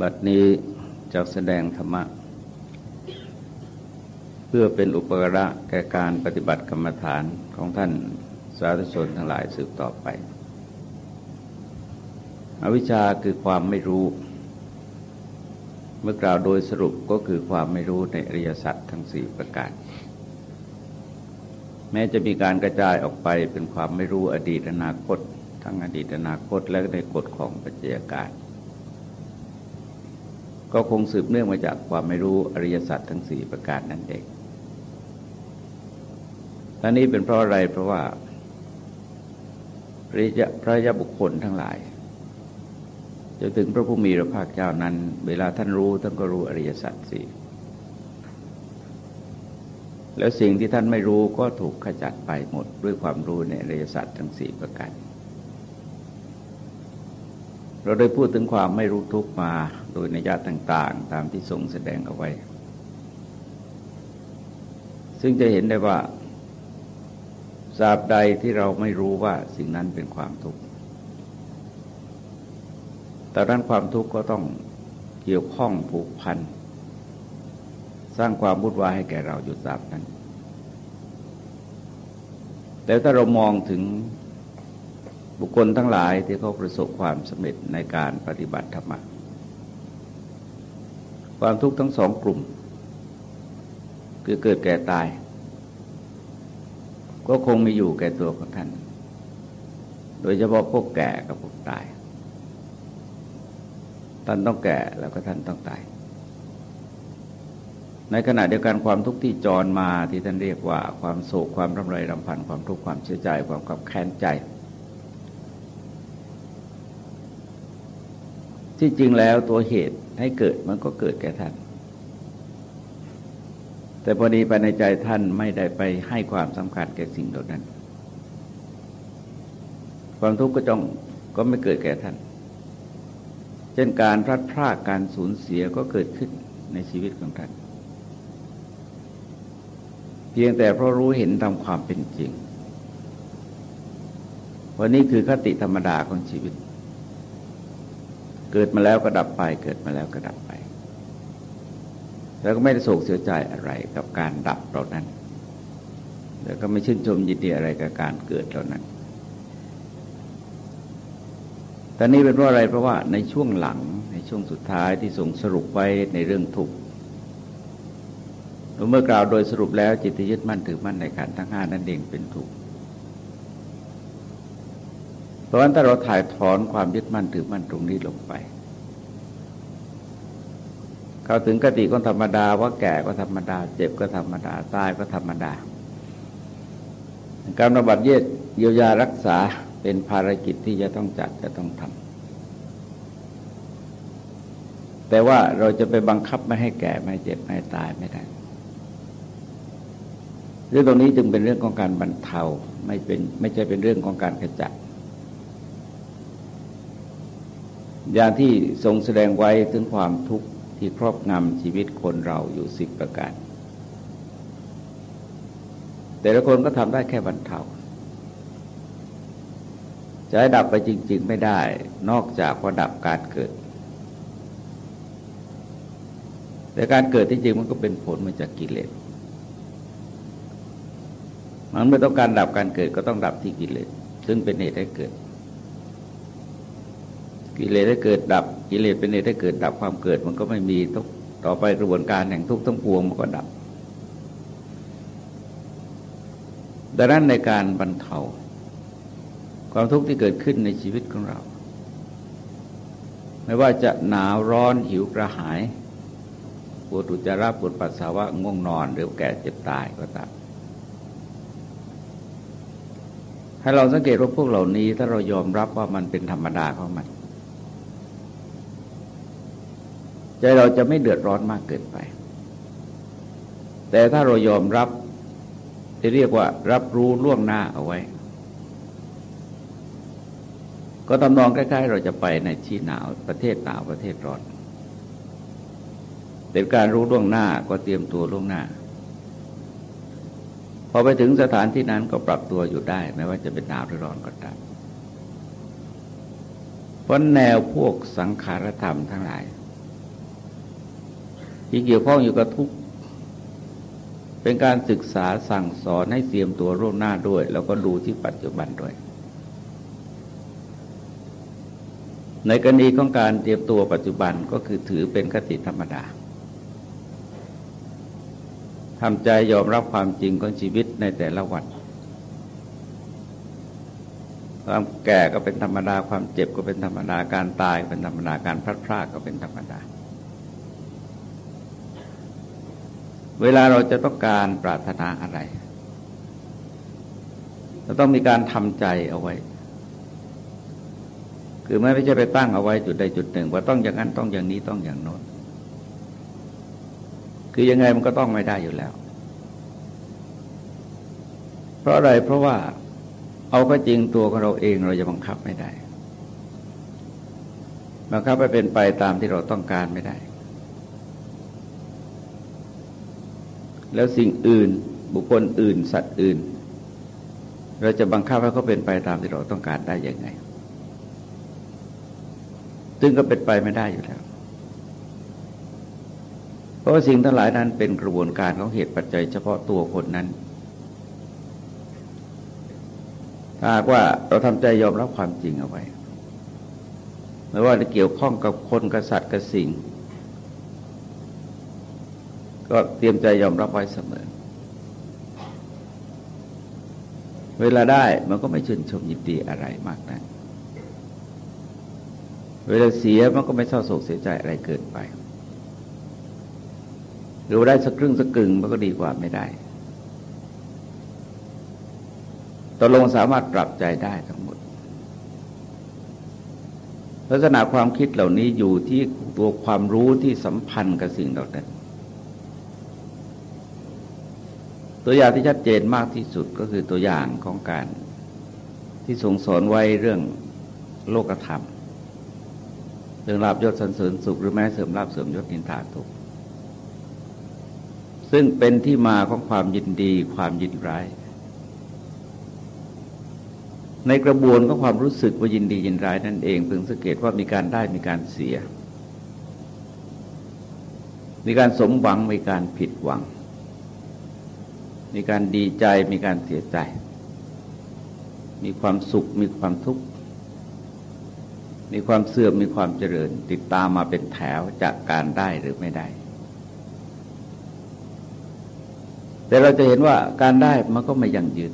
บัดนี้จะแสดงธรรมะ เพื่อเป็นอุปกระแก่การปฏิบัติกรรมฐานของท่านสาธุชนทั้งหลายสืบต่อไป อวิชชาคือความไม่รู้ เมื่อกล่าวโดยสรุปก็คือความไม่รู้ในอริยสัจทั้งสี่ประการ แม้จะมีการกระจายออกไปเป็นความไม่รู้อดีตอนาคต ทั้งอดีตอนาคตและในกฎของปัจจัยการ ก็คงสืบเนื่องมาจากความไม่รู้อริยสัจทั้งสี่ประการนั่นเองท่านี้เป็นเพราะอะไรเพราะว่าพระยะพระยะบุคคลทั้งหลายจะถึงพระผู้มีพระภาคเจ้านั้น เวลาท่านรู้ท่านก็รู้อริยสัจสี่แล้วสิ่งที่ท่านไม่รู้ก็ถูกขจัดไปหมดด้วยความรู้ในอริยสัจทั้งสี่ประการเราได้พูดถึงความไม่รู้ทุกมา โดยนิยะต่างๆ ตามที่ทรงแสดงเอาไว้ ซึ่งจะเห็นได้ว่าสาบใดที่เราไม่รู้ว่าสิ่งนั้นเป็นความทุกข์แต่ด้านความทุกข์ก็ต้องเกี่ยวข้องผูกพัน สร้างความวุ่นวายให้แก่เราอยู่ตราบนั้น แต่ถ้าเรามองถึงบุคคลทั้งหลายที่เขาประสบความสำเร็จในการปฏิบัติธรรม ความทุกข์ทั้งสองกลุ่ม คือเกิดแก่ตาย ก็คงมีอยู่แก่ตัวของท่าน โดยเฉพาะพวกแก่กับพวกตาย ท่านต้องแก่แล้วก็ท่านต้องตาย ในขณะเดียวกันความทุกข์ที่จรมาที่ท่านเรียกว่า ความโศกความรำไรรำพันความทุกข์ความเสียใจความขับแค้นใจ ที่จริงแล้วตัวเหตุให้เกิดมันก็เกิดแก่ท่าน แต่พอดีไปในใจท่านไม่ได้ไปให้ความสำคัญแก่สิ่งเหล่านั้น ความทุกข์ก็จงก็ไม่เกิดแก่ท่าน เช่นการพลัดพรากการสูญเสียก็เกิดขึ้นในชีวิตของท่าน เพียงแต่เพราะรู้เห็นตามความเป็นจริงวันนี้คือคติธรรมดาของชีวิต เกิดมาแล้วก็ดับไป เกิดมาแล้วก็ดับไป แล้วก็ไม่ได้โศกเสียใจอะไรกับการดับเหล่านั้น แล้วก็ไม่ชื่นชมยินดีอะไรกับการเกิดเหล่านั้นแต่นี้เป็นเพราะอะไรเพราะว่าในช่วงหลังในช่วงสุดท้ายที่ส่งสรุปไว้ในเรื่องทุกข์เมื่อกล่าวโดยสรุปแล้วจิตยึดมั่นถือมั่นในการทั้งห้านั้นเองเป็นทุกข์ ราะฉะนั้นถ้าเราถ่ายถอนความยึดมั่นถือมั่นตรงนี้ลงไปเขาถึงกติก็ธรรมดาว่าแก่ก็ธรรมดา เจ็บก็ธรรมดาตายก็ธรรมดา การระบาดเยียดเยียวยารักษาเป็นภารกิจที่จะต้องจัดจะต้องทำแต่ว่าเราจะไปบังคับไม่ให้แก่ไม่เจ็บไม่ตายไม่ได้เรื่องตรงนี้จึงเป็นเรื่องของการบรรเทาไม่เป็นไม่ใช่เป็นเรื่องของการขจัด อย่างที่ทรงแสดงไว้ถึงความทุกข์ที่ครอบงำชีวิตคนเราอยู่สิบประการ แต่ละคนก็ทำได้แค่บรรเทาจะให้ดับไปจริง ๆ ไม่ได้ นอกจากว่าดับการเกิด แต่การเกิดที่จริงมันก็เป็นผลมาจากกิเลสมันไม่ต้องการดับการเกิดก็ต้องดับที่กิเลสซึ่งเป็นเหตุให้เกิด กิเลสได้เกิดดับ กิเลสเป็นเหตุให้เกิดดับความเกิด มันก็ไม่มีทุกต่อไปกระบวนการแห่งทุกทั้งปวงมันก็ดับ ดังนั้นในการบรรเทาความทุกข์ที่เกิดขึ้นในชีวิตของเรา ไม่ว่าจะหนาวร้อนหิวกระหายปวดอุจจาระปวดปัสสาวะง่วงนอน หรือแก่เจ็บตายก็ตามให้เราสังเกตว่าพวกเหล่านี้ ถ้าเรายอมรับว่ามันเป็นธรรมดาของมัน ใจเราจะไม่เดือดร้อนมากเกินไป แต่ถ้าเรายอมรับจะเรียกว่ารับรู้ล่วงหน้าเอาไว้ ก็ตำนองใกล้ๆเราจะไปในที่หนาวประเทศหนาวประเทศร้อนแต่การรู้ล่วงหน้าก็เตรียมตัวล่วงหน้า พอไปถึงสถานที่นั้นก็ปรับตัวอยู่ได้ไม่ว่าจะเป็นหนาวหรือร้อนก็ตามเพราะแนวพวกสังขารธรรมทั้งหลาย ที่เกี่ยวข้องอยู่กับทุกเป็นการศึกษาสั่งสอนให้เตรียมตัวร่วงหน้าด้วย แล้วก็ดูที่ปัจจุบันด้วย ในกรณีของการเตรียมตัวปัจจุบันก็คือถือเป็นคติธรรมดาทำใจยอมรับความจริงของชีวิตในแต่ละวันความแก่ก็เป็นธรรมดา ความเจ็บก็เป็นธรรมดา การตายเป็นธรรมดา การพลัดพรากก็เป็นธรรมดา เวลาเราจะต้องการปรารถนาอะไรเราต้องมีการทำใจเอาไว้ คือไม่ใช่ไปตั้งเอาไว้จุดใดจุดหนึ่ง ว่าต้องอย่างนั้นต้องอย่างนี้ต้องอย่างโน้น คือยังไงมันก็ต้องไม่ได้อยู่แล้ว เพราะอะไรเพราะว่าเอาก็จริงตัวของเราเองเราจะบังคับไม่ได้บังคับไปเป็นไปตามที่เราต้องการไม่ได้ แล้วสิ่งอื่นบุคคลอื่น สัตว์อื่น เราจะบังคับให้เขาเป็นไปตามที่เราต้องการได้อยังไง ซึ่งก็เป็นไปไม่ได้อยู่แล้ว เพราะว่าสิ่งทั้งหลายนั้นเป็นกระบวนการของเหตุปัจจัยเฉพาะตัวคนนั้น ถ้าว่าเราทำใจยอมรับความจริงเอาไว้ ไม่ว่าจะเกี่ยวข้องกับคนกับสัตว์กับสิ่ง ก็เตรียมใจยอมรับไว้เสมอ เวลาได้มันก็ไม่ชื่นชมยินดีอะไรมากนักเวลาเสียมันก็ไม่เศร้าโศกเสียใจอะไรเกินไป หรือได้สักครึ่งสักกึ่งมันก็ดีกว่าไม่ได้ตกลงสามารถปรับใจได้ทั้งหมด ลักษณะความคิดเหล่านี้อยู่ที่ตัวความรู้ที่สัมพันธ์กับสิ่งเหล่านั้น ตัวอย่างที่ชัดเจนมากที่สุดก็คือตัวอย่างของการที่ทรงสอนไว้เรื่องโลกธรรม เรื่องลาบยศสันเสริญสุขหรือแม้เสริมลาบเสริมยศนินทาทุกซึ่งเป็นที่มาของความยินดีความยินร้าย ในกระบวนของความรู้สึกว่ายินดียินร้ายนั่นเองเพิ่งสังเกตว่ามีการได้มีการเสีย มีการสมหวังมีการผิดหวัง มีการดีใจมีการเสียใจ มีความสุขมีความทุกข์มีความเสื่อมมีความเจริญ ติดตามมาเป็นแถวจากการได้หรือไม่ได้ แต่เราจะเห็นว่าการได้มันก็ไม่ยั่งยืน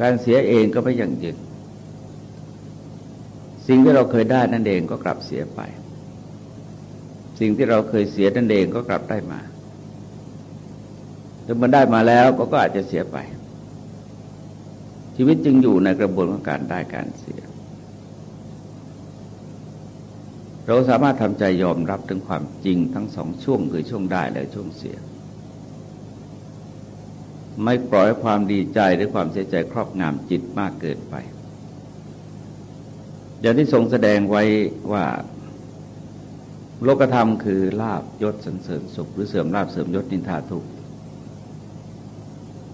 การเสียเองก็ไม่ยั่งยืน สิ่งที่เราเคยได้นั่นเองก็กลับเสียไป สิ่งที่เราเคยเสียนั่นเองก็กลับได้มา ถ้ามันได้มาแล้วก็อาจจะเสียไป ชีวิตจึงอยู่ในกระบวนการได้การเสีย เราสามารถทำใจยอมรับถึงความจริงทั้งสองช่วงคือช่วงได้และช่วงเสีย ไม่ปล่อยความดีใจหรือความเสียใจครอบงำจิตมากเกินไปอย่างที่ทรงแสดงไว้ว่าโลกธรรมคือลาบยศสันเสริญสุขหรือเสื่อมลาบเสื่อมยศนินทาทุกข์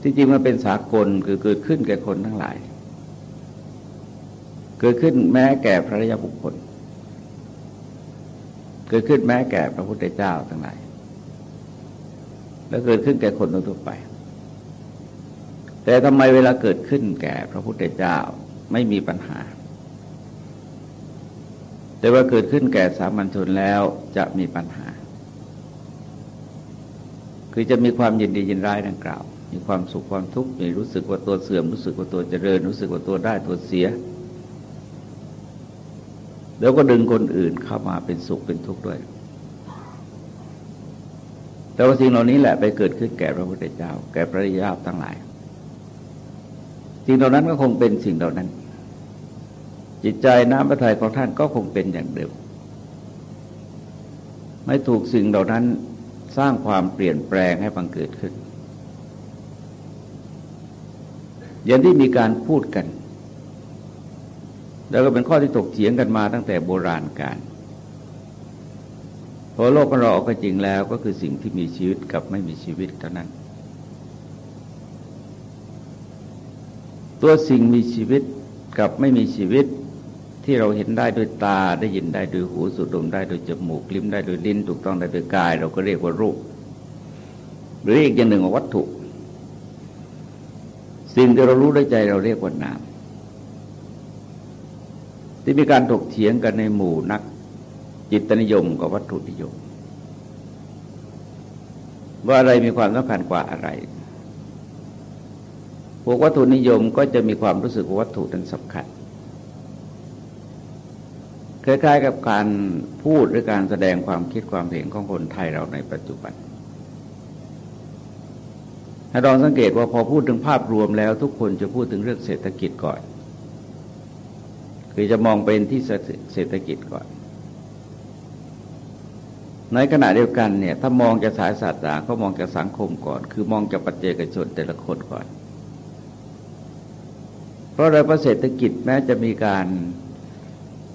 ที่จริงมันเป็นสากลคือเกิดขึ้นแก่คนทั้งหลาย เกิดขึ้นแม้แก่พระรยาบุคคล เกิดขึ้นแม้แก่พระพุทธเจ้าทั้งหลาย แล้วเกิดขึ้นแก่คนทั่วไป แต่ทำไมเวลาเกิดขึ้นแก่พระพุทธเจ้าไม่มีปัญหา แต่ว่าเกิดขึ้นแก่สามัญชนแล้วจะมีปัญหา คือจะมีความยินดียินร้ายดังกล่าว มีความสุขความทุกข์มีรู้สึกว่าตัวเสื่อมรู้สึกว่าตัวเจริญ รู้สึกว่าตัวได้ตัวเสีย แล้วก็ดึงคนอื่นเข้ามาเป็นสุขเป็นทุกข์ด้วย แต่ว่าสิ่งเหล่านี้แหละไปเกิดขึ้นแก่พระพุทธเจ้า แก่พระริยาทั้งหลาย สิ่งเหล่านั้นก็คงเป็นสิ่งเหล่านั้น จิตใจน้ำพระทัยของท่านก็คงเป็นอย่างเดิมไม่ถูกสิ่งเหล่านั้นสร้างความเปลี่ยนแปลงให้บังเกิดขึ้น อย่างที่มีการพูดกัน แล้วก็เป็นข้อที่ตกเถียงกันมาตั้งแต่โบราณกาลพอโลกของเราก็จริงแล้วก็คือสิ่งที่มีชีวิตกับไม่มีชีวิตเท่านั้น ตัวสิ่งมีชีวิตกับไม่มีชีวิตที่เราเห็นได้ด้วยตาได้ยินได้ด้วยหูสูดดมได้ด้วยจมูกลิ้มได้ด้วยลิ้นถูกต้องได้ด้วยกาย เราก็เรียกว่ารูปหรืออีกอย่างหนึ่งว่าวัตถุ สิ่งที่เรารู้ด้วยใจเราเรียกว่านามที่มีการถกเถียงกันในหมู่นักจิตนิยมกับวัตถุนิยม ว่าอะไรมีความสำคัญกว่าอะไร พวกวัตถุนิยมก็จะมีความรู้สึกว่าวัตถุนั้นสำคัญคล้ายๆกับการพูดหรือการแสดงความคิดความเห็นของคนไทยเราในปัจจุบัน ให้ลองสังเกตว่าพอพูดถึงภาพรวมแล้ว ทุกคนจะพูดถึงเรื่องเศรษฐกิจก่อน คือจะมองเป็นที่เศรษฐกิจก่อน ในขณะเดียวกันเนี่ย ถ้ามองจากสายศาสตร์ก็มองจากสังคมก่อน คือมองจากปัจเจกชนแต่ละคนก่อน เพราะโดยประเศรษฐกิจแม้จะมีการ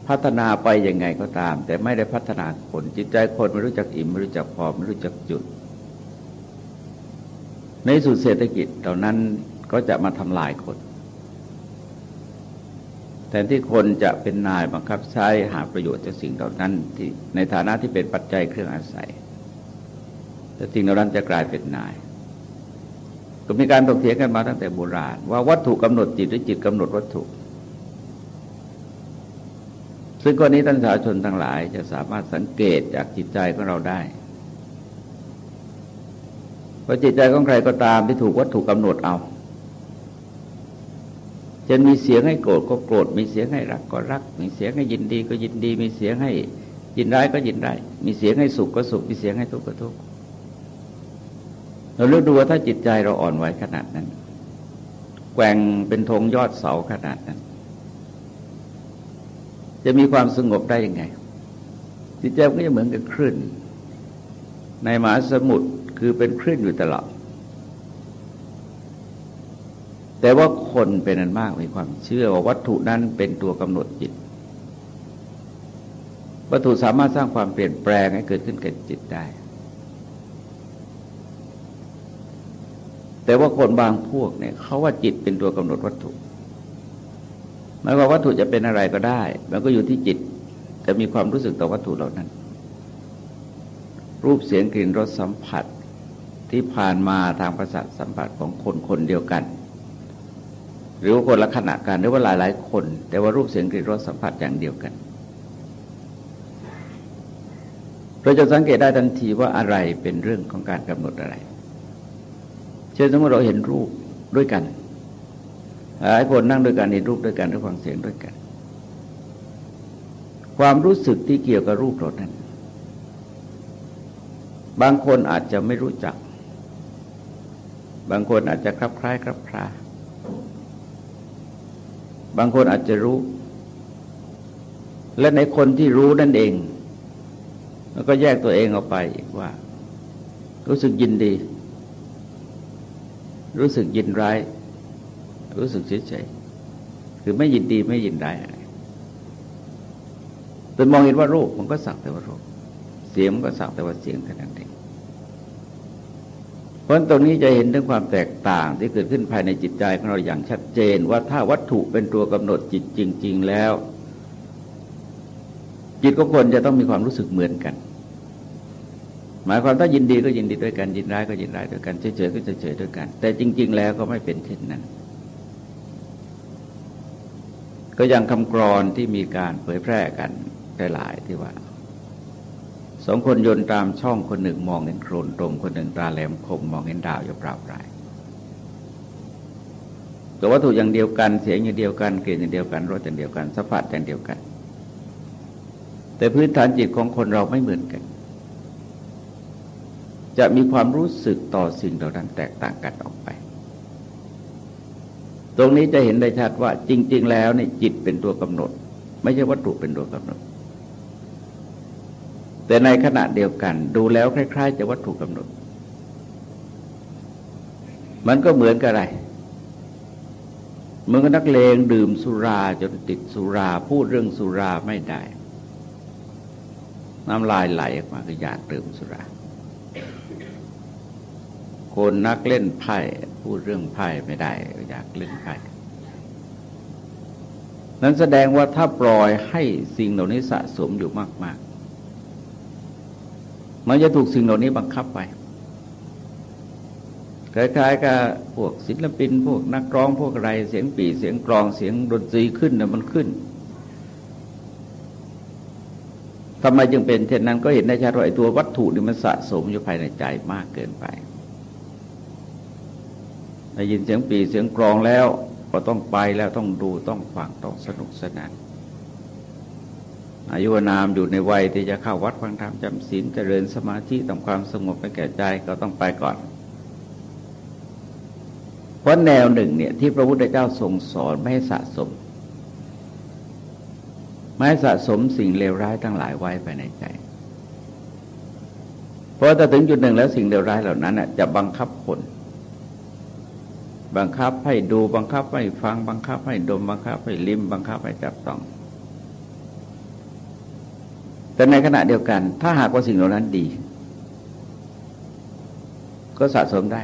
พัฒนาไปยังไงก็ตาม แต่ไม่ได้พัฒนาคนจิตใจคนไม่รู้จักอิ่มไม่รู้จักพอไม่รู้จักจุด ในสุดเศรษฐกิจเหล่านั้นก็จะมาทำลายคนแทนที่คนจะเป็นนายบังคับใช้หาประโยชน์จากสิ่งเหล่านั้นที่ในฐานะที่เป็นปัจจัยเครื่องอาศัย แต่สิ่งเหล่านั้นจะกลายเป็นนาย ก็มีการตกเถียงกันมาตั้งแต่โบราณ ว่าวัตถุกำหนดจิตหรือจิตกำหนดวัตถุ ซึ่งกรณีท่านสาชนทั้งหลายจะสามารถสังเกตจากจิตใจของเราได้ พราะจิตใจของใครก็ตามที่ถูกวัตถุกำหนดเอาจะมีเสียงให้โกรธก็โกรธ มีเสียงให้รักก็รัก มีเสียงให้ยินดีก็ยินดี มีเสียงให้ยินร้ายก็ยินร้าย มีเสียงให้สุขก็สุข มีเสียงให้ทุกข์ก็ทุกข์ เราเลือกดูว่าถ้าจิตใจเราอ่อนไหวขนาดนั้น แกว่งเป็นธงยอดเสาขนาดนั้น จะมีความสงบได้ยังไง จิตใจก็จะเหมือนกับคลื่น ในมหาสมุทร คือเป็นคลื่นอยู่ตลอด แต่ว่าคนเป็นอันมากมีความเชื่อว่าวัตถุนั้นเป็นตัวกำหนดจิต วัตถุสามารถสร้างความเปลี่ยนแปลงให้เกิดขึ้นกับจิตได้ แต่ว่าคนบางพวกเนี่ยเขาว่าจิตเป็นตัวกำหนดวัตถุหมายว่าวัตถุจะเป็นอะไรก็ได้ มันก็อยู่ที่จิตจะมีความรู้สึกต่อวัตถุเหล่านั้น รูปเสียงกลิ่นรสสัมผัส ที่ผ่านมาทางประสาทสัมผัสของคนคนเดียวกัน หรือว่าคนละขณะกันหรือว่าหลายหลายคน แต่ว่ารูปเสียงกลิ่นรสสัมผัสอย่างเดียวกัน เราจะสังเกตได้ทันทีว่าอะไรเป็นเรื่องของการกำหนดอะไร เช่นสมมติเราเห็นรูปด้วยกันหลายคนนั่งด้วยกันเห็นรูปด้วยกันหรือฟังเสียงด้วยกัน ความรู้สึกที่เกี่ยวกับรูปเรานั้นบางคนอาจจะไม่รู้จัก บางคนอาจจะคลับคล้ายคลับคลาบางคนอาจจะรู้ และในคนที่รู้นั่นเอง แล้วก็แยกตัวเองออกไปอีกว่า รู้สึกยินดี รู้สึกยินร้าย รู้สึกเฉยๆคือไม่ยินดีไม่ยินร้ายอะไรเป็นมองเห็นว่ารูปมันก็สักแต่ว่ารูปเสียงมันก็สักแต่ว่าเสียงแค่นั้นเอง ราะตรงนี้จะเห็นถึงความแตกต่างที่เกิดขึ้นภายในจิตใจของเราอย่างชัดเจน ว่าถ้าวัตถุเป็นตัวกำหนดจิตจริง ๆ แล้ว จิตก็ควรจะต้องมีความรู้สึกเหมือนกัน หมายความถ้ายินดีก็ยินดีด้วยกันยินร้ายก็ยินร้ายด้วยกันเฉยๆก็เฉยๆด้วยกัน แต่จริง ๆ แล้วก็ไม่เป็นเช่นนั้น ก็ยังคำกรอนที่มีการเผยแพร่กันหลายที่ว่า สองคนยนต์ตามช่องคนหนึ่งมองเห็นโครนตมคนหนึ่งตาแหลมคมมองเห็นดาวอยู่เปล่าปลายแต่วัตถุอย่างเดียวกันเสียงอย่างเดียวกันกลิ่นอย่างเดียวกันรสอย่างเดียวกันสัมผัสอย่างเดียวกัน แต่พื้นฐานจิตของคนเราไม่เหมือนกัน จะมีความรู้สึกต่อสิ่งเหล่านั้นแตกต่างกันออกไป ตรงนี้จะเห็นได้ชัดว่าจริง ๆ แล้วเนี่ยจิตเป็นตัวกำหนด ไม่ใช่วัตถุเป็นตัวกำหนด แต่ในขณะเดียวกัน ดูแล้วคล้าย ๆ จะวัตถุกำหนด มันก็เหมือนกับอะไรเหมือนกับนักเลงดื่มสุราจนติดสุราพูดเรื่องสุราไม่ได้ น้ำลายไหลออกมาก็อยากดื่มสุรา คนนักเล่นไพ่พูดเรื่องไพ่ไม่ได้อยากเล่นไพ่นั้นแสดงว่าถ้าปล่อยให้สิ่งเหล่านี้สะสมอยู่มากๆ มันจะถูกสิ่งเหล่านี้บังคับไปคล้ายๆกับพวกศิลปิน พวกนักร้องพวกอะไรเสียงปีเสียงกรองเสียงดนตรีขึ้นนะมันขึ้นทำไมจึงเป็นเช่นนั้นก็เห็นได้ชัดว่าไอ้ตัววัตถุนี่มันสะสมอยู่ภายในใจมากเกินไปได้ยินเสียงปีเสียงกรองแล้วก็ต้องไปแล้วต้องดูต้องฟังต้องสนุกสนาน อายุนามอยู่ในวัยที่จะเข้าวัดฟังธรรมจำศีลเจริญสมาธิทำความสงบไปแก่ใจก็ต้องไปก่อน เพราะแนวหนึ่งเนี่ยที่พระพุทธเจ้าทรงสอนไม่ให้สะสม ไม่ให้สะสมสิ่งเลวร้ายทั้งหลายไว้ภายในใจ เพราะถ้าถึงจุดหนึ่งแล้วสิ่งเลวร้ายเหล่านั้นจะบังคับคนบังคับให้ดูบังคับให้ฟังบังคับให้ดมบังคับให้ลิ้มบังคับให้จับต้อง แต่ในขณะเดียวกัน ถ้าหากว่าสิ่งเหล่านั้นดี ก็สะสมได้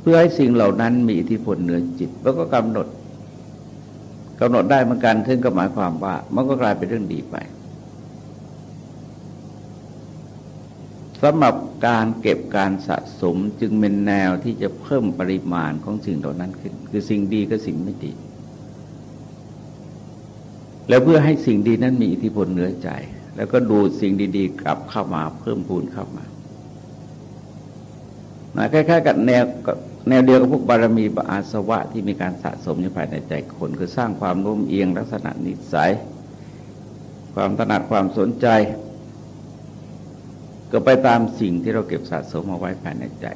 เพื่อให้สิ่งเหล่านั้นมีอิทธิพลเหนือจิต แล้วก็กำหนดกำหนดได้เหมือนกันถึงก็หมายความว่า มันก็กลายเป็นเรื่องดีไปสำหรับการเก็บการสะสมจึงเป็นแนวที่จะเพิ่มปริมาณของสิ่งเหล่านั้นขึ้น คือสิ่งดีกับสิ่งไม่ดี แล้วเพื่อให้สิ่งดีนั้นมีอิทธิพลเหนือใจ แล้วก็ดูสิ่งดี ๆ กลับเข้ามาเพิ่มพูนเข้ามาคล้ายๆกับแนวแนวเดียวกับพวกบารมีบอาสวะที่มีการสะสมอยู่ภายในใจคน คือสร้างความโน้มเอียงลักษณะนิสัย ความถนัดความสนใจ ก็ไปตามสิ่งที่เราเก็บสะสมเอาไว้ภายในใจ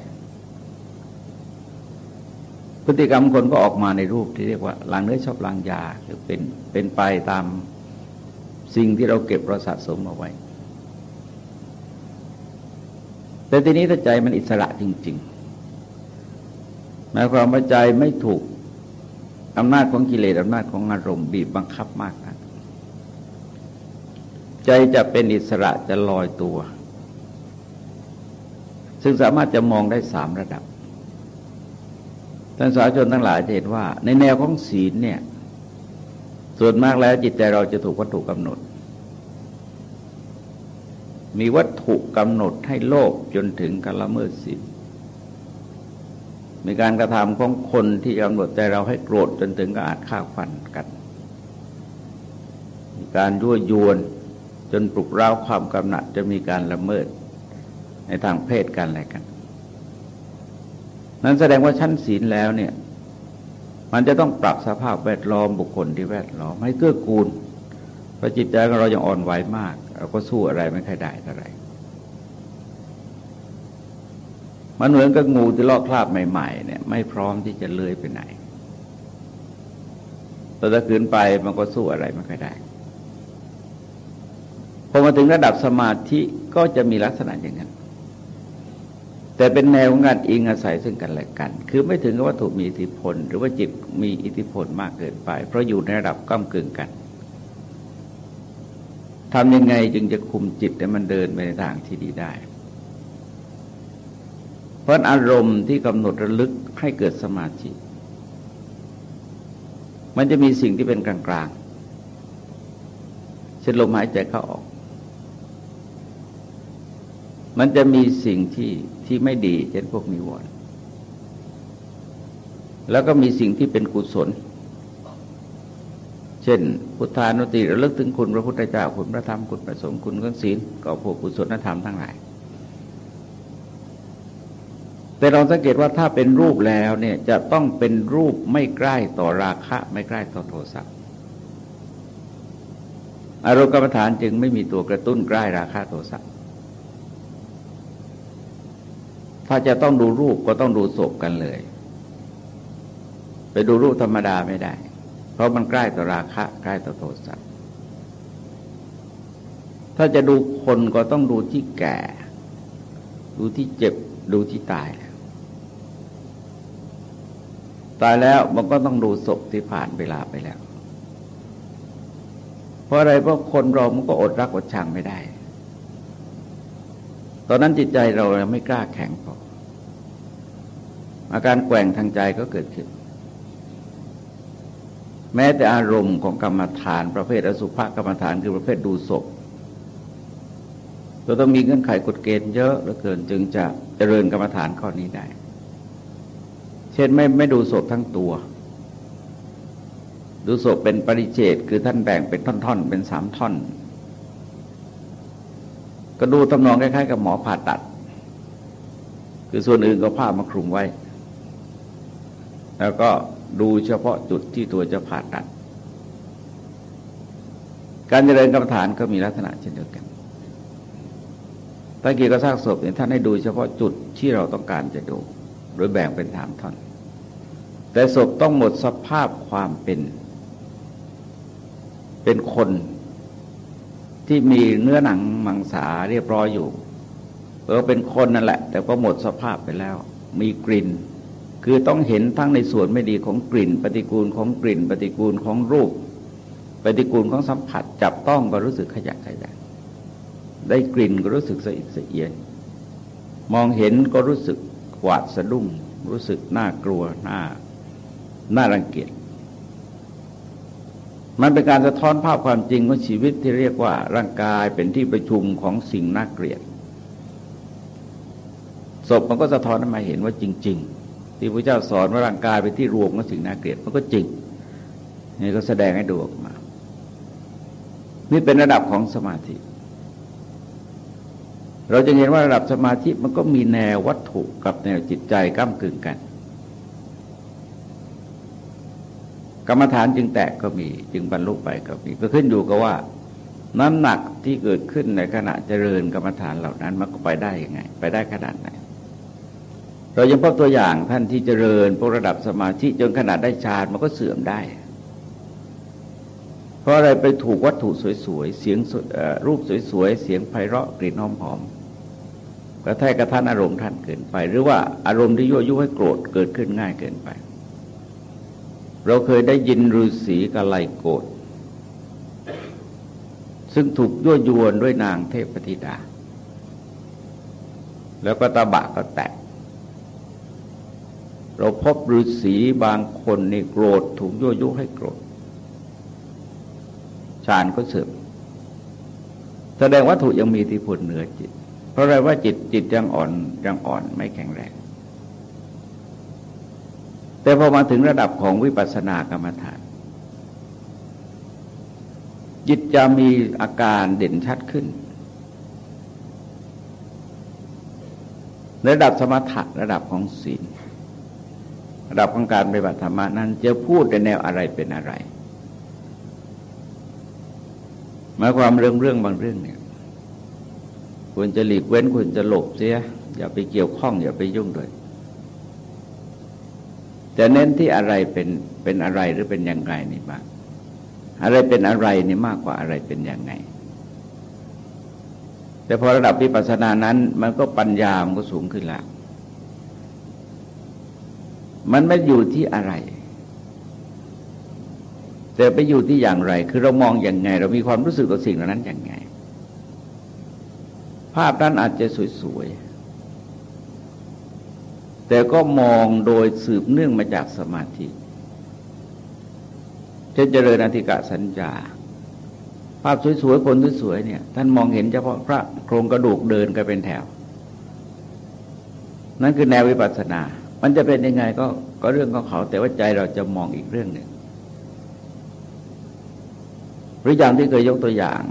พฤติกรรมคนก็ออกมาในรูปที่เรียกว่าลางเนื้อชอบลางยาคือเป็นเป็นไปตามสิ่งที่เราเก็บเราสะสมเอาไว้ แต่ทีนี้ถ้าใจมันอิสระจริง ๆ หมายความว่าใจไม่ถูกอำนาจของกิเลสอำนาจของอารมณ์บีบบังคับมากนะใจจะเป็นอิสระจะลอยตัว ซึ่งสามารถจะมองได้สามระดับ ท่านสาชนทั้งหลายจะเห็นว่า ในแนวของศีลเนี่ย ส่วนมากแล้วจิตใจเราจะถูกวัตถุกำหนด มีวัตถุกำหนดให้โลภจนถึงการละเมิดศีลมีการกระทำของคนที่กำหนดใจเราให้โกรธจนถึงกับอาจฆ่าฟันกัน มีการยั่วยวนจนปลุกเร้าความกำหนัดจะมีการละเมิดในทางเพศกันอะไรกัน นั้นแสดงว่าชั้นศีลแล้วเนี่ย มันจะต้องปรับสภาพแวดล้อมบุคคลที่แวดล้อมให้เกื้อกูลเพราะจิตใจของเรายังอ่อนไหวมากเราก็สู้อะไรไม่ค่อยได้เท่าไรมันเหมือนกับงูที่ลอกคราบใหม่ๆเนี่ยไม่พร้อมที่จะเลื้อยไปไหนแต่ถ้าขืนไปมันก็สู้อะไรไม่ค่อยได้พอมาถึงระดับสมาธิก็จะมีลักษณะอย่างนั้น แต่เป็นแนวของการอิงอาศัยซึ่งกันและกัน คือไม่ถึงกับวัตถุมีอิทธิพล หรือว่าจิตมีอิทธิพลมากเกินไป เพราะอยู่ในระดับก้ากึ่งกันทำยังไงจึงจะคุมจิตให้มันเดินไปในทางที่ดีได้ เพราะอารมณ์ที่กำหนดระลึกให้เกิดสมาธิ มันจะมีสิ่งที่เป็นกลางๆเช่นลมหายใจเข้าออก มันจะมีสิ่งที่ที่ไม่ดีเช่นพวกนิวรณ์แล้วก็มีสิ่งที่เป็นกุศล เช่น พุทธานุติระลึกถึงคุณพระพุทธเจ้าคุณพระธรรมคุณประสงค์คุณข้งศีลก็พวกกุศลธรรมทั้งหลาย แต่เราสังเกตว่าถ้าเป็นรูปแล้วเนี่ยจะต้องเป็นรูปไม่ใกล้ต่อราคะไม่ใกล้ต่อโทสะอารมณ์กรรมฐานจึงไม่มีตัวกระตุ้นใกล้ราคะโทสะ ถ้าจะต้องดูรูปก็ต้องดูศพกันเลย ไปดูรูปธรรมดาไม่ได้ เพราะมันใกล้ต่อราคะ ใกล้ต่อโทสะถ้าจะดูคนก็ต้องดูที่แก่ ดูที่เจ็บ ดูที่ตายตายแล้วมันก็ต้องดูศพที่ผ่านเวลาไปแล้ว เพราะอะไรเพราะคนเรามันก็อดรักอดชังไม่ได้ ตอนนั้นจิตใจเราไม่กล้าแข็งพออาการแกว่งทางใจก็เกิดขึ้น แม้แต่อารมณ์ของกรรมฐานประเภทอสุภกรรมฐานคือประเภทดูศพเราต้องมีเงื่อนไขกฎเกณฑ์เยอะเหลือเกินจึงจะเจริญกรรมฐานข้อนี้ได้ เช่นไม่ไม่ดูศพทั้งตัว ดูศพเป็นปริเจตคือท่านแบ่งเป็นท่อนๆ เป็นสามท่อน ก็ดูตำนองคล้ายๆกับหมอผ่าตัด คือส่วนอื่นก็ผ้ามาคลุมไว้ แล้วก็ดูเฉพาะจุดที่ตัวจะผ่าตัด การเจริญกรรมฐานก็มีลักษณะเช่นเดียวกันตะกี้ก็สร้างศพเนี่ยท่านให้ดูเฉพาะจุดที่เราต้องการจะดูโดยแบ่งเป็นสามท่อน แต่ศพต้องหมดสภาพความเป็น เป็นคน ที่มีเนื้อหนังมังสาเรียบร้อยอยู่เออเป็นคนนั่นแหละ แต่ก็หมดสภาพไปแล้ว มีกลิ่น คือต้องเห็นทั้งในส่วนไม่ดีของกลิ่น ปฏิกูลของกลิ่น ปฏิกูลของรูป ปฏิกูลของสัมผัสจับต้องก็รู้สึกขยักขยักได้กลิ่นก็รู้สึกสะอิดสะเอียน มองเห็นก็รู้สึกหวาดสะดุ้ง รู้สึกน่ากลัวน่าน่ารังเกียจ มันเป็นการสะท้อนภาพความจริงของชีวิตที่เรียกว่าร่างกายเป็นที่ประชุมของสิ่งน่าเกลียดศพมันก็สะท้อนมาเห็นว่าจริง ๆ ที่พระเจ้าสอนว่าร่างกายเป็นที่รวมของสิ่งน่าเกลียดมันก็จริงนี่ก็แสดงให้ดูออกมา นี่เป็นระดับของสมาธิ เราจะเห็นว่าระดับสมาธิมันก็มีแนววัตถุกับแนวจิตใจก้ากึ่งกัน กรรมฐานจึงแตกก็มี จึงบรรลุไปก็มีก็ขึ้นอยู่กับว่า น้ำหนักที่เกิดขึ้นในขณะเจริญกรรมฐานเหล่านั้นมันก็ไปได้ยังไง ไปได้ขนาดไหน เรายังพบตัวอย่างท่านที่เจริญพวกระดับสมาธิจนขนาดได้ฌานมันก็เสื่อมได้ เพราะอะไรไปถูกวัตถุสวยๆเสียงรูปสวยๆเสียงไพเราะกลิ่นหอมๆกระแทกกระทันอารมณ์ท่านเกินไป หรือว่าอารมณ์ที่ยั่วยุให้โกรธเกิดขึ้นง่ายเกินไป เราเคยได้ยินฤาษีกะไลโกรธซึ่งถูกยั่วยวนด้วยนางเทพธิดา แล้วก็ตาบะก็แตก เราพบฤาษีบางคนในโกรธถูกยั่วยุให้โกรธฌานก็เสื่อมแสดงวัตถุยังมีที่ผลเหนือจิต เพราะอะไรว่าจิตจิตยังอ่อนยังอ่อนไม่แข็งแรง แต่พอมาถึงระดับของวิปัสสนากรรมฐาน จิตจะมีอาการเด่นชัดขึ้น ระดับสมถะระดับของศีลระดับของการปฏิบัติธรรมนั้น จะพูดในแนวอะไรเป็นอะไรหมายความเรื่องเรื่องบางเรื่องเนี่ยควรจะหลีกเว้นควรจะหลบเสีย อย่าไปเกี่ยวข้องอย่าไปยุ่งด้วย จะเน้นที่อะไรเป็นเป็นอะไรหรือเป็นอยังไงนี่บ้างอะไรเป็นอะไรนี่มากกว่าอะไรเป็นอยังไง แต่พอระดับวิปัสสนานั้น มันก็ปัญญามันก็สูงขึ้นแล้วมันไม่อยู่ที่อะไร แต่ไปอยู่ที่อย่างไร คือเรามองอย่างไง เรามีความรู้สึกต่อสิ่งเหล่านั้นอย่างไง ภาพนั้นอาจจะสวยๆ แต่ก็มองโดยสืบเนื่องมาจากสมาธิเช่นเจริญอธิกะสัญญา ภาพสวยๆคนสวยๆเนี่ย ท่านมองเห็นเฉพาะพระโครงกระดูกเดินกันเป็นแถว นั่นคือแนววิปัสสนา มันจะเป็นยังไงก็ก็เรื่องของเขา แต่ว่าใจเราจะมองอีกเรื่องหนึ่งหรืออย่างที่เคยยกตัวอย่าง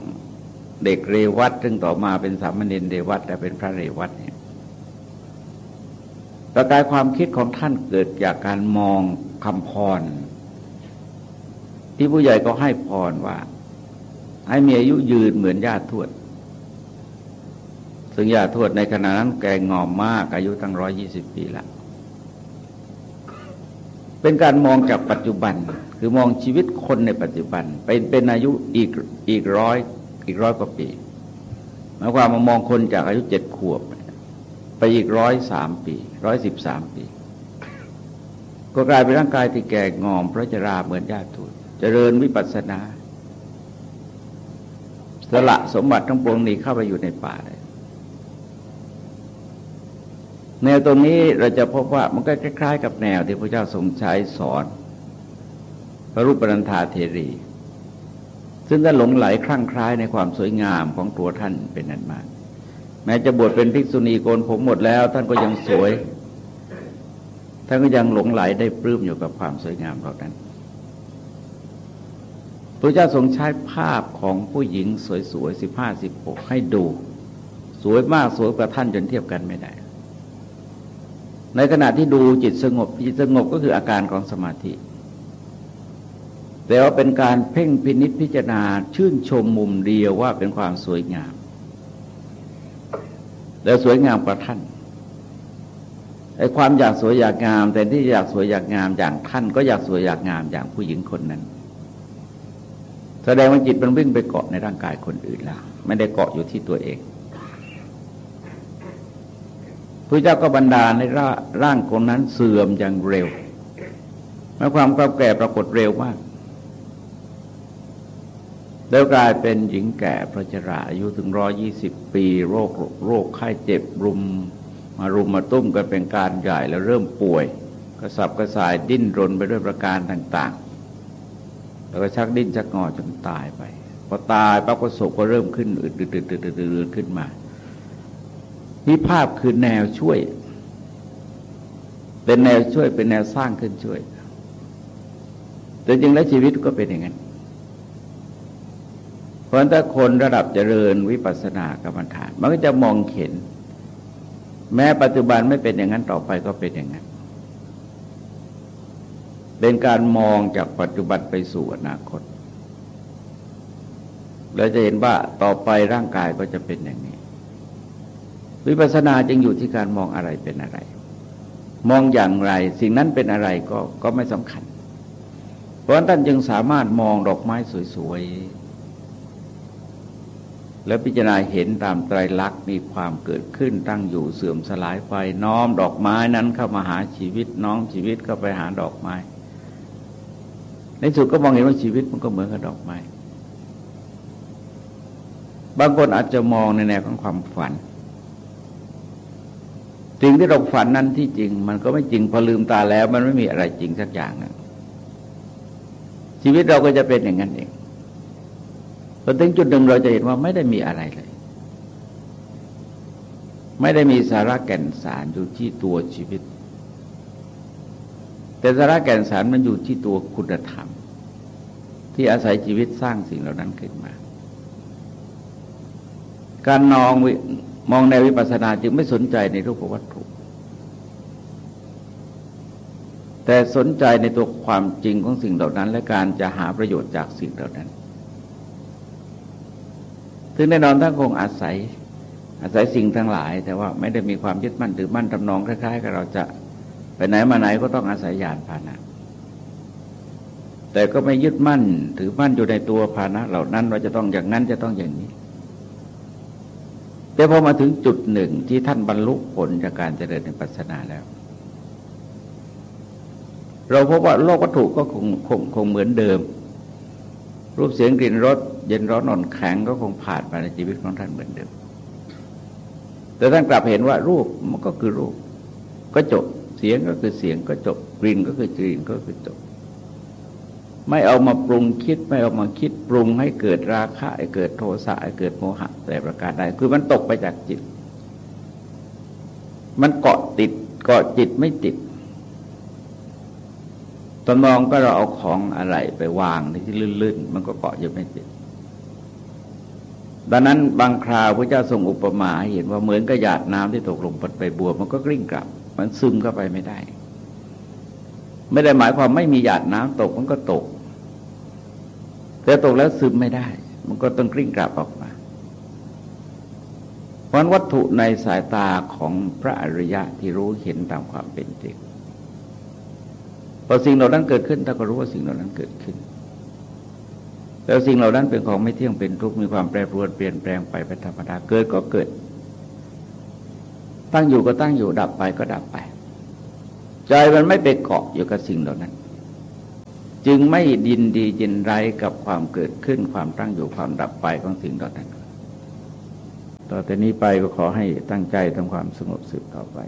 เด็กเรวัตซึ่งต่อมาเป็นสามเณรเรวัตแต่เป็นพระเรวัตเนี่ย ประกายความคิดของท่านเกิดจากการมองคำพร ที่ผู้ใหญ่ก็ให้พรว่า ให้มีอายุยืนเหมือนญาติทวด ซึ่งญาติทวดในขณะนั้นแกงอมมากอายุตั้งร้อยยี่สิบปีละเป็นการมองจากปัจจุบัน คือมองชีวิตคนในปัจจุบัน เป็นเป็นอายุอีกอีกร้อยอีกร้อยกว่าปีหมายความมามองคนจากอายุเจ็ดขวบไป ไปอีกร้อยสามปีร้อยสิบสามปี ก็กลายเป็นร่างกายที่แก่งอมพระจราเหมือนญาติทูตเจริญวิปัสสนา สละสมบัติทั้งปวงนี้เข้าไปอยู่ในป่าเลยแนวตรงนี้เราจะพบว่ามันก็คล้ายๆ กับแนวที่พระเจ้าทรงใช้สอน พระรูปปันธาเทรี ซึ่งท่านหลงไหลคลั่งคล้ายในความสวยงามของตัวท่านเป็นนั้นมาก แม้จะบวชเป็นภิกษุณีโกนผมหมดแล้ว ท่านก็ยังสวย ท่านก็ยังหลงไหลได้ปลื้มอยู่กับความสวยงามเหล่านั้นพระเจ้าทรงใช้ภาพของผู้หญิงสวยๆสิบห้าสิบหกให้ดู สวยมากสวยกว่าท่านจนเทียบกันไม่ได้ ในขณะที่ดูจิตสงบจิตสงบก็คืออาการของสมาธิ แต่ว่าเป็นการเพ่งพินิษพิจารณาชื่นชมมุมเดียวว่าเป็นความสวยงาม แล้วสวยงามกว่าท่านไอ้ความอยากสวยอยากงามแต่ที่อยากสวยอยากงามอย่างท่าน ก็อยากสวยอยากงามอย่างผู้หญิงคนนั้น แสดงว่าจิตมันวิ่งไปเกาะในร่างกายคนอื่นแล้วไม่ได้เกาะอยู่ที่ตัวเองพระเจ้าก็บันดาลในร่างคนนั้นเสื่อมอย่างเร็วแม้ความกลับแก่ปรากฏเร็วมาก แล้วกลายเป็นหญิงแก่พระชราอายุถึงร้อยี่สิบปี โรคโรคไข้เจ็บรุม มารุมมาตุ้มกันเป็นการใหญ่แล้วเริ่มป่วย กระสับกระส่ายดิ้นรนไปด้วยประการต่าง ๆ แล้วก็ชักดิ้นชักงอจนตายไปพอตายปั๊บก็ศพก็เริ่มขึ้นอืดๆๆๆขึ้นมานี่ภาพคือแนวช่วย เป็นแนวช่วยเป็นแนวสร้างขึ้นช่วย แต่จริงแล้วชีวิตก็เป็นอย่างนั้น ราะถ้าคนระดับเจริญวิปัสสนากรรมฐาน มันก็จะมองเห็น แม้ปัจจุบันไม่เป็นอย่างนั้นต่อไปก็เป็นอย่างนั้น เป็นการมองจากปัจจุบันไปสู่อนาคตเราจะเห็นว่าต่อไปร่างกายก็จะเป็นอย่างนี้ วิปัสสนาจึงอยู่ที่การมองอะไรเป็นอะไร มองอย่างไร สิ่งนั้นเป็นอะไรก็ก็ไม่สำคัญ เพราะนั้นท่านจึงสามารถมองดอกไม้สวย แล้วพิจารณาเห็นตามไตรลักษณ์มีความเกิดขึ้นตั้งอยู่เสื่อมสลายไปน้อมดอกไม้นั้นเข้ามาหาชีวิตน้อมชีวิตเข้าไปหาดอกไม้ ในสุดก็มองเห็นว่าชีวิตมันก็เหมือนกับดอกไม้ บางคนอาจจะมองในแนวของความฝันสิ่งที่เราฝันนั้นที่จริง มันก็ไม่จริงพอลืมตาแล้ว มันไม่มีอะไรจริงสักอย่างนะชีวิตเราก็จะเป็นอย่างนั้นเอง พอถึงจุดหนึ่งเราจะเห็นว่าไม่ได้มีอะไรเลย ไม่ได้มีสาระแก่นสารอยู่ที่ตัวชีวิต แต่สาระแก่นสารมันอยู่ที่ตัวคุณธรรม ที่อาศัยชีวิตสร้างสิ่งเหล่านั้นขึ้นมา การนองมองในวิปัสสนาจึงไม่สนใจในรูปวัตถุ แต่สนใจในตัวความจริงของสิ่งเหล่านั้น และการจะหาประโยชน์จากสิ่งเหล่านั้น ซึ่งแน่นอนท่านคงอาศัยอาศัยสิ่งทั้งหลาย แต่ว่าไม่ได้มีความยึดมั่นถือมั่นทำนองคล้ายๆกับเราจะไปไหนมาไหนก็ต้องอาศัยยานพาหนะ แต่ก็ไม่ยึดมั่นถือมั่นอยู่ในตัวพาหนะ เหล่านั้นว่าจะต้องอย่างนั้นจะต้องอย่างนี้ แต่พอมาถึงจุดหนึ่งที่ท่านบรรลุผลจากการเจริญในปัสนาแล้ว เราพบว่าโลกวัตถุก็คงคงคงเหมือนเดิม รูปเสียงกลิ่นรส เย็นร้อนอ่อนแข็งก็คงผ่านไปในชีวิตของท่านเหมือนเดิม แต่ท่านกลับเห็นว่ารูปมันก็คือรูป ก็จบ เสียงก็คือเสียงก็จบ กลิ่นก็คือกลิ่นก็คือจบ ไม่เอามาปรุงคิด ไม่เอามาคิดปรุงให้เกิดราคะให้เกิดโทสะให้เกิดโมหะแต่ประการใด คือมันตกไปจากจิต มันเกาะติด เกาะจิตไม่ติดตอนมองก็เราเอาของอะไรไปวางในที่ลื่นๆ มันก็เกาะอยู่ไม่ติด ดังนั้นบางคราวพระเจ้าทรงอุปมาเห็นว่าเหมือนกระยาดน้ำที่ตกลงไปบัวมันก็กลิ้งกลับ มันซึมเข้าไปไม่ได้ ไม่ได้หมายความไม่มีหยาดน้ำตกมันก็ตก แต่ตกแล้วซึมไม่ได้ มันก็ต้องกลิ้งกลับออกมาเพราะวัตถุในสายตาของพระอริยะที่รู้เห็นตามความเป็นจริงพอสิ่งเหล่านั้นเกิดขึ้นถ้าก็รู้ว่าสิ่งเหล่านั้นเกิดขึ้น แล้วสิ่งเหล่านั้นเป็นของไม่เที่ยงเป็นทุกข์มีความแปรปรวนเปลี่ยนแปลงไปเป็นธรรมดาเกิดก็เกิด ตั้งอยู่ก็ตั้งอยู่ดับไปก็ดับไป ใจมันไม่ไปเกาะอยู่กับสิ่งเหล่านั้น จึงไม่ดินดียินไรกับความเกิดขึ้นความตั้งอยู่ความดับไปของสิ่งเหล่านั้น ต่อแต่นี้ไปก็ขอให้ตั้งใจทำความสงบสืบต่อไป